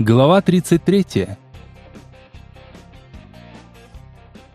Глава 33.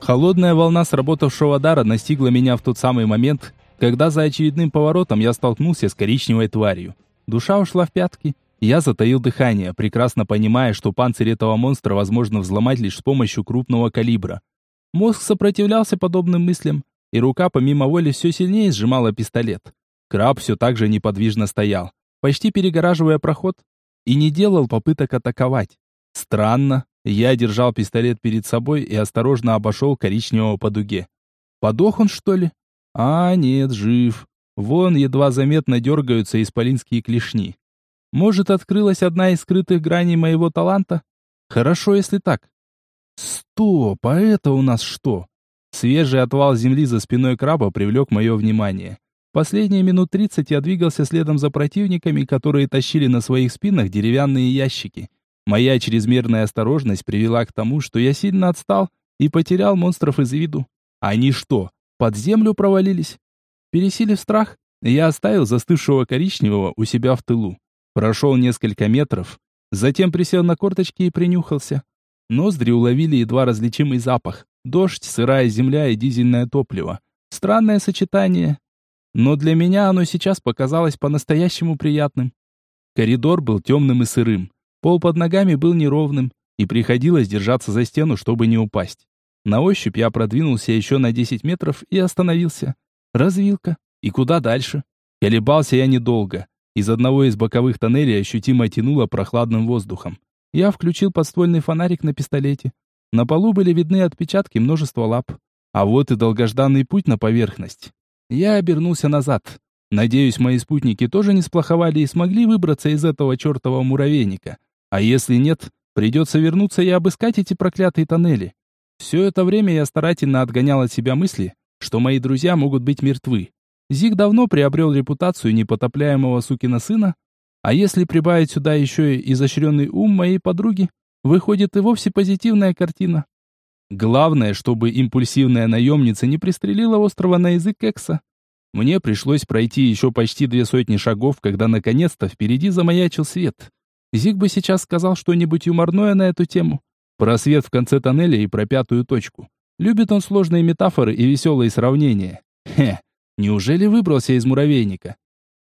Холодная волна сработавшего дара настигла меня в тот самый момент, когда за очередным поворотом я столкнулся с коричневой тварью. Душа ушла в пятки. Я затаил дыхание, прекрасно понимая, что панцирь этого монстра возможно взломать лишь с помощью крупного калибра. Мозг сопротивлялся подобным мыслям, и рука помимо воли все сильнее сжимала пистолет. Краб все так же неподвижно стоял, почти перегораживая проход, и не делал попыток атаковать. Странно, я держал пистолет перед собой и осторожно обошел коричневого по дуге. Подох он, что ли? А, нет, жив. Вон едва заметно дергаются исполинские клешни. Может, открылась одна из скрытых граней моего таланта? Хорошо, если так. Стоп, а это у нас что? Свежий отвал земли за спиной краба привлек мое внимание. Последние минут тридцать я двигался следом за противниками, которые тащили на своих спинах деревянные ящики. Моя чрезмерная осторожность привела к тому, что я сильно отстал и потерял монстров из виду. Они что, под землю провалились? Пересилив страх, я оставил застывшего коричневого у себя в тылу. Прошел несколько метров, затем присел на корточки и принюхался. Ноздри уловили едва различимый запах. Дождь, сырая земля и дизельное топливо. Странное сочетание, но для меня оно сейчас показалось по-настоящему приятным. Коридор был темным и сырым, пол под ногами был неровным, и приходилось держаться за стену, чтобы не упасть. На ощупь я продвинулся еще на 10 метров и остановился. Развилка. И куда дальше? Колебался я недолго. Из одного из боковых тоннелей ощутимо тянуло прохладным воздухом. Я включил подствольный фонарик на пистолете. На полу были видны отпечатки множества лап. А вот и долгожданный путь на поверхность. Я обернулся назад. Надеюсь, мои спутники тоже не сплоховали и смогли выбраться из этого чертового муравейника. А если нет, придется вернуться и обыскать эти проклятые тоннели. Все это время я старательно отгонял от себя мысли, что мои друзья могут быть мертвы. Зиг давно приобрел репутацию непотопляемого сукина сына, а если прибавить сюда еще и изощренный ум моей подруги, выходит и вовсе позитивная картина. Главное, чтобы импульсивная наемница не пристрелила острова на язык Экса. Мне пришлось пройти еще почти две сотни шагов, когда наконец-то впереди замаячил свет. Зиг бы сейчас сказал что-нибудь юморное на эту тему. Про свет в конце тоннеля и про пятую точку. Любит он сложные метафоры и веселые сравнения. Хе, неужели выбрался из муравейника?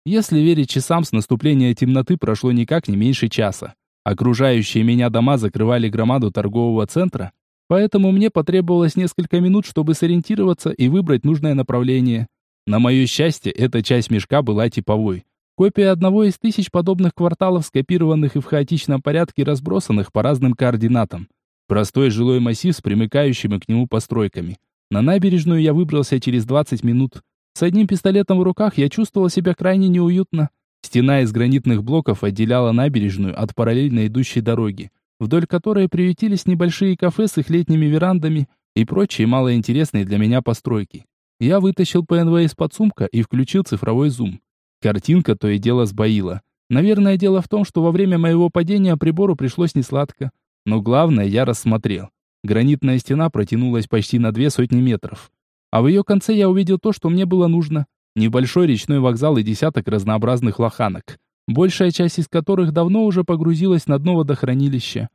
Если верить часам, с наступления темноты прошло никак не меньше часа. Окружающие меня дома закрывали громаду торгового центра, Поэтому мне потребовалось несколько минут, чтобы сориентироваться и выбрать нужное направление. На мое счастье, эта часть мешка была типовой. Копия одного из тысяч подобных кварталов, скопированных и в хаотичном порядке разбросанных по разным координатам. Простой жилой массив с примыкающими к нему постройками. На набережную я выбрался через 20 минут. С одним пистолетом в руках я чувствовал себя крайне неуютно. Стена из гранитных блоков отделяла набережную от параллельно идущей дороги вдоль которой приютились небольшие кафе с их летними верандами и прочие малоинтересные для меня постройки. Я вытащил ПНВ из-под сумка и включил цифровой зум. Картинка то и дело сбоила. Наверное, дело в том, что во время моего падения прибору пришлось несладко. Но главное я рассмотрел. Гранитная стена протянулась почти на две сотни метров. А в ее конце я увидел то, что мне было нужно. Небольшой речной вокзал и десяток разнообразных лоханок большая часть из которых давно уже погрузилась на дно водохранилища.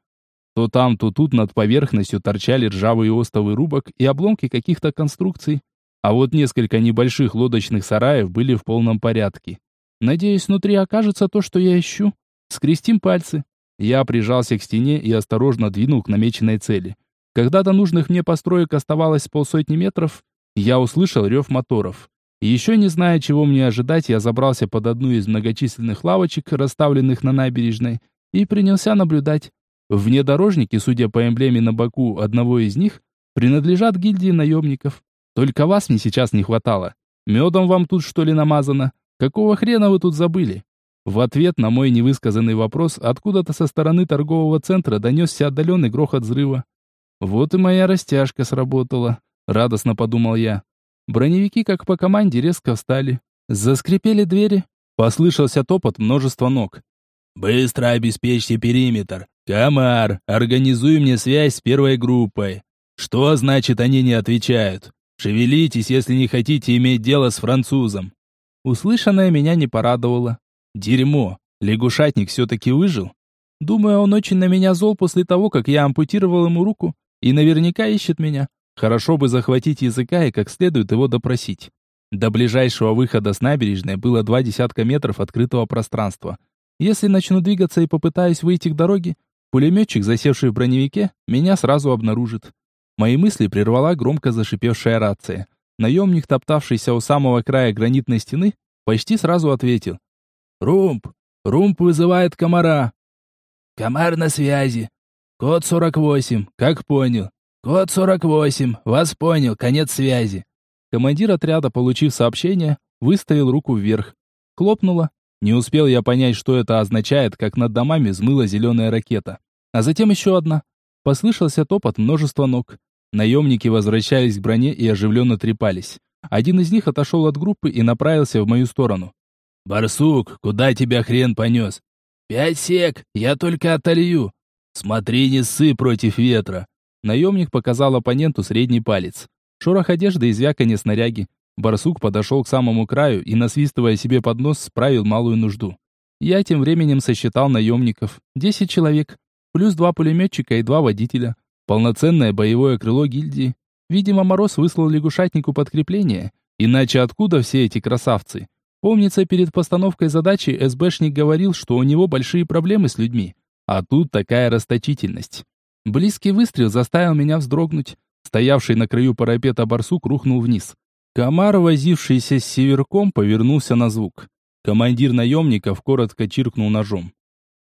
То там, то тут над поверхностью торчали ржавые остовы рубок и обломки каких-то конструкций, а вот несколько небольших лодочных сараев были в полном порядке. Надеюсь, внутри окажется то, что я ищу. Скрестим пальцы. Я прижался к стене и осторожно двинул к намеченной цели. Когда до нужных мне построек оставалось полсотни метров, я услышал рев моторов. Еще не зная, чего мне ожидать, я забрался под одну из многочисленных лавочек, расставленных на набережной, и принялся наблюдать. Внедорожники, судя по эмблеме на боку одного из них, принадлежат гильдии наемников. Только вас мне сейчас не хватало. Медом вам тут что ли намазано? Какого хрена вы тут забыли? В ответ на мой невысказанный вопрос откуда-то со стороны торгового центра донесся отдаленный грохот взрыва. Вот и моя растяжка сработала, радостно подумал я. Броневики, как по команде, резко встали. Заскрипели двери. Послышался топот множества ног. «Быстро обеспечьте периметр. Комар, организуй мне связь с первой группой. Что значит они не отвечают? Шевелитесь, если не хотите иметь дело с французом». Услышанное меня не порадовало. Дерьмо. Лягушатник все-таки выжил. Думаю, он очень на меня зол после того, как я ампутировал ему руку, и наверняка ищет меня. Хорошо бы захватить языка и как следует его допросить. До ближайшего выхода с набережной было два десятка метров открытого пространства. Если начну двигаться и попытаюсь выйти к дороге, пулеметчик, засевший в броневике, меня сразу обнаружит. Мои мысли прервала громко зашипевшая рация. Наемник, топтавшийся у самого края гранитной стены, почти сразу ответил. «Румп! Румп вызывает комара!» «Комар на связи! Код 48, как понял. Код 48, вас понял, конец связи!» Командир отряда, получив сообщение, выставил руку вверх. Хлопнуло. Не успел я понять, что это означает, как над домами взмыла зеленая ракета. А затем еще одна. Послышался топот множества ног. Наемники возвращались к броне и оживленно трепались. Один из них отошел от группы и направился в мою сторону. «Барсук, куда тебя хрен понес?» «Пять сек, я только отолью». «Смотри, не ссы против ветра». Наемник показал оппоненту средний палец. Шорох одежды и звяканье снаряги. Барсук подошел к самому краю и, насвистывая себе под нос, справил малую нужду. Я тем временем сосчитал наемников. Десять человек. Плюс два пулеметчика и два водителя. Полноценное боевое крыло гильдии. Видимо, Мороз выслал лягушатнику подкрепление. Иначе откуда все эти красавцы? Помнится, перед постановкой задачи СБшник говорил, что у него большие проблемы с людьми. А тут такая расточительность. Близкий выстрел заставил меня вздрогнуть. Стоявший на краю парапета барсук рухнул вниз. Комар, возившийся с северком, повернулся на звук. Командир наемников коротко чиркнул ножом.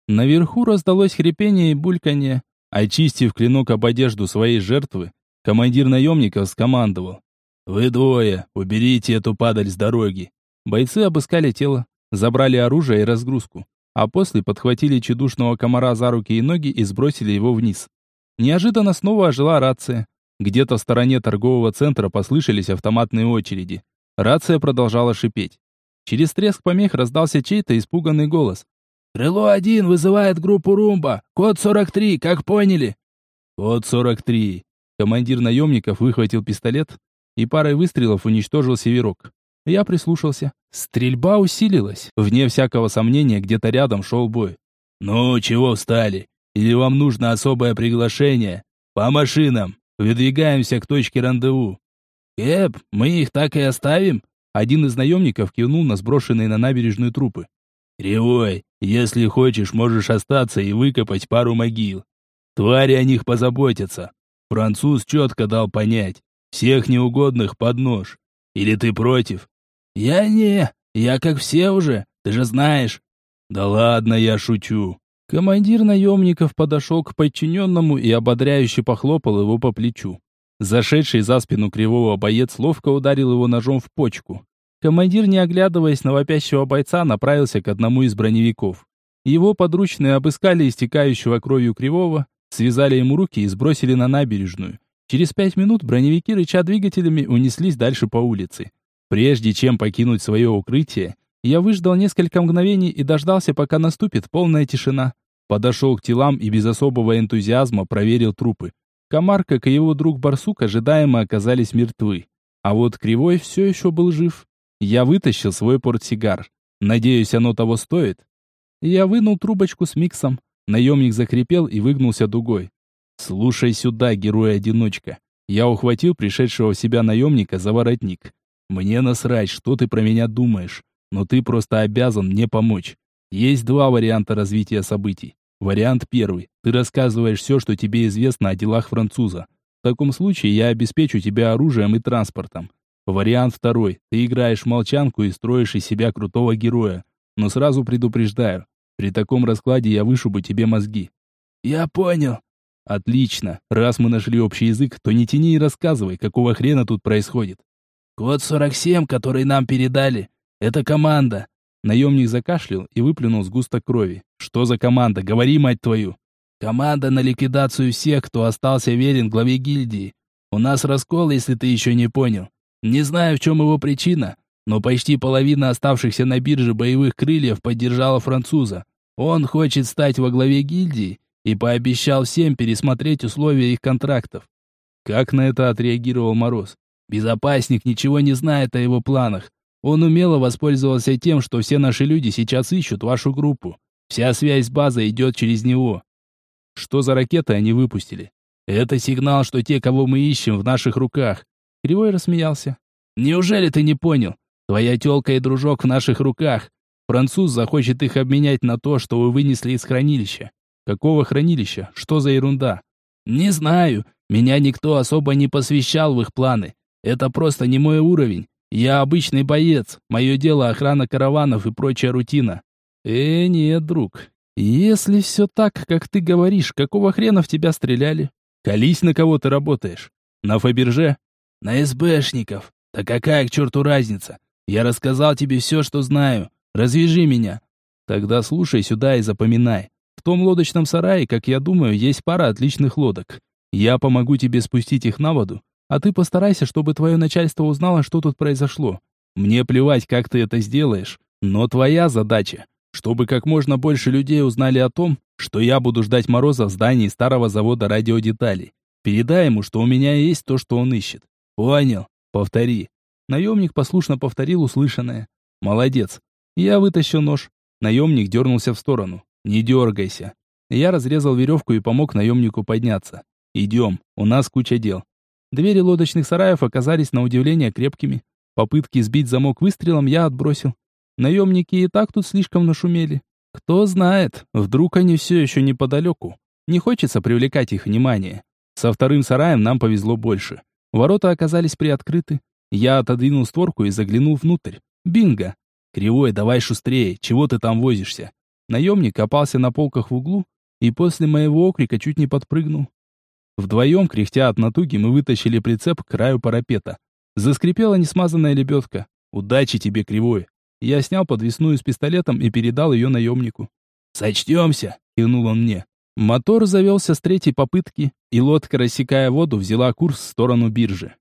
Наверху раздалось хрипение и бульканье. Очистив клинок об одежду своей жертвы, командир наемников скомандовал. «Вы двое, уберите эту падаль с дороги». Бойцы обыскали тело, забрали оружие и разгрузку, а после подхватили чудушного комара за руки и ноги и сбросили его вниз. Неожиданно снова ожила рация. Где-то в стороне торгового центра послышались автоматные очереди. Рация продолжала шипеть. Через треск помех раздался чей-то испуганный голос. «Крыло-1 вызывает группу Румба! Код 43, как поняли?» «Код 43». Командир наемников выхватил пистолет и парой выстрелов уничтожил северок. Я прислушался. Стрельба усилилась. Вне всякого сомнения, где-то рядом шел бой. «Ну, чего встали? Или вам нужно особое приглашение? По машинам!» Выдвигаемся к точке рандеву. Кэп, мы их так и оставим? Один из наемников кивнул на сброшенные на набережную трупы. Кривой, если хочешь, можешь остаться и выкопать пару могил. Твари о них позаботятся. Француз четко дал понять. Всех неугодных под нож. Или ты против? Я не, я как все уже, ты же знаешь. Да ладно, я шучу. Командир наемников подошел к подчиненному и ободряюще похлопал его по плечу. Зашедший за спину кривого боец ловко ударил его ножом в почку. Командир, не оглядываясь на вопящего бойца, направился к одному из броневиков. Его подручные обыскали истекающего кровью кривого, связали ему руки и сбросили на набережную. Через пять минут броневики, рыча двигателями, унеслись дальше по улице. Прежде чем покинуть свое укрытие, я выждал несколько мгновений и дождался, пока наступит полная тишина. Подошел к телам и без особого энтузиазма проверил трупы. Комар, как и его друг Барсук, ожидаемо оказались мертвы. А вот Кривой все еще был жив. Я вытащил свой портсигар. Надеюсь, оно того стоит. Я вынул трубочку с миксом. Наемник закрепел и выгнулся дугой. «Слушай сюда, герой-одиночка». Я ухватил пришедшего в себя наемника за воротник. «Мне насрать, что ты про меня думаешь но ты просто обязан мне помочь. Есть два варианта развития событий. Вариант первый. Ты рассказываешь все, что тебе известно о делах француза. В таком случае я обеспечу тебя оружием и транспортом. Вариант второй. Ты играешь в молчанку и строишь из себя крутого героя. Но сразу предупреждаю, при таком раскладе я вышибу тебе мозги. Я понял. Отлично. Раз мы нашли общий язык, то не тяни и рассказывай, какого хрена тут происходит. Код 47, который нам передали, это команда!» Наемник закашлял и выплюнул сгусток крови. «Что за команда? Говори, мать твою!» «Команда на ликвидацию всех, кто остался верен главе гильдии. У нас раскол, если ты еще не понял. Не знаю, в чем его причина, но почти половина оставшихся на бирже боевых крыльев поддержала француза. Он хочет стать во главе гильдии и пообещал всем пересмотреть условия их контрактов. Как на это отреагировал Мороз? Безопасник ничего не знает о его планах, он умело воспользовался тем, что все наши люди сейчас ищут вашу группу. Вся связь с базой идет через него. Что за ракеты они выпустили? Это сигнал, что те, кого мы ищем, в наших руках. Кривой рассмеялся. Неужели ты не понял? Твоя тёлка и дружок в наших руках. Француз захочет их обменять на то, что вы вынесли из хранилища. Какого хранилища? Что за ерунда? Не знаю. Меня никто особо не посвящал в их планы. Это просто не мой уровень. Я обычный боец. Мое дело охрана караванов и прочая рутина. Э, нет, друг. Если все так, как ты говоришь, какого хрена в тебя стреляли? Колись, на кого ты работаешь. На Фаберже? На СБшников. Да какая к черту разница? Я рассказал тебе все, что знаю. Развяжи меня. Тогда слушай сюда и запоминай. В том лодочном сарае, как я думаю, есть пара отличных лодок. Я помогу тебе спустить их на воду, а ты постарайся, чтобы твое начальство узнало, что тут произошло. Мне плевать, как ты это сделаешь, но твоя задача, чтобы как можно больше людей узнали о том, что я буду ждать Мороза в здании старого завода радиодеталей. Передай ему, что у меня есть то, что он ищет. Понял? Повтори. Наемник послушно повторил услышанное. Молодец. Я вытащил нож. Наемник дернулся в сторону. Не дергайся. Я разрезал веревку и помог наемнику подняться. Идем, у нас куча дел. Двери лодочных сараев оказались на удивление крепкими. Попытки сбить замок выстрелом я отбросил. Наемники и так тут слишком нашумели. Кто знает, вдруг они все еще неподалеку. Не хочется привлекать их внимание. Со вторым сараем нам повезло больше. Ворота оказались приоткрыты. Я отодвинул створку и заглянул внутрь. Бинго! Кривой, давай шустрее, чего ты там возишься? Наемник копался на полках в углу и после моего окрика чуть не подпрыгнул. Вдвоем, кряхтя от натуги, мы вытащили прицеп к краю парапета. Заскрипела несмазанная лебедка. «Удачи тебе, Кривой!» Я снял подвесную с пистолетом и передал ее наемнику. «Сочтемся!» — кивнул он мне. Мотор завелся с третьей попытки, и лодка, рассекая воду, взяла курс в сторону биржи.